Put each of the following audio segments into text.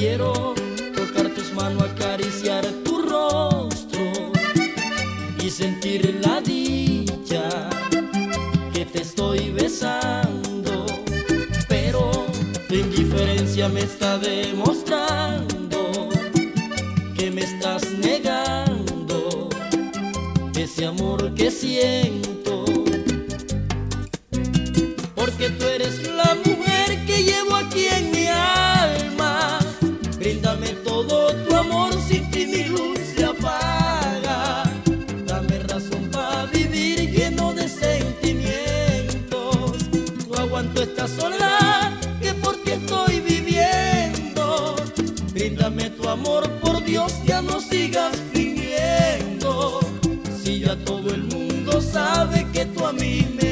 Quiero tocar tus manos, acariciar tu rostro y sentir la dicha que te estoy besando. Pero tu indiferencia me está demostrando que me estás negando ese amor que siento. Todo el mundo sabe que tú a mí me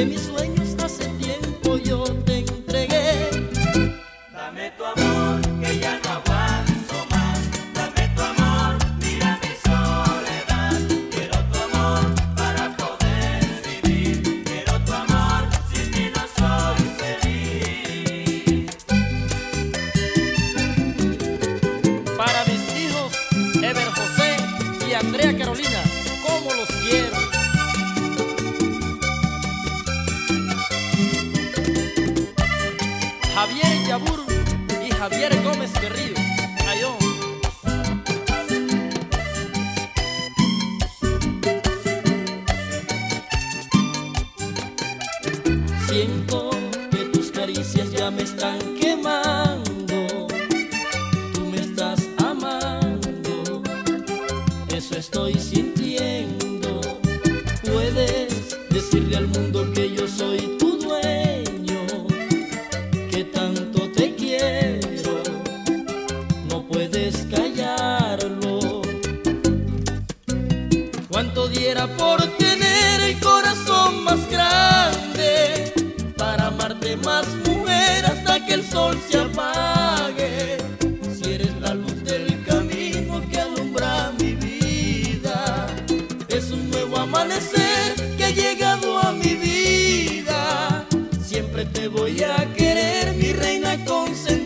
que mis sueños hace tiempo yo te entregué. Dame tu amor, que ya no aguanto Javier Yabur y Javier Gómez Berrío. Ayón. Siento que tus caricias ya me están quemando. Tú me estás amando, eso estoy sintiendo. Puedes decirle al mundo que yo soy puedes callarlo. Cuánto diera por tener el corazón más grande, para amarte más mujer hasta que el sol se apague. Si eres la luz del camino que alumbra mi vida, es un nuevo amanecer que ha llegado a mi vida. Siempre te voy a querer, mi reina consentida.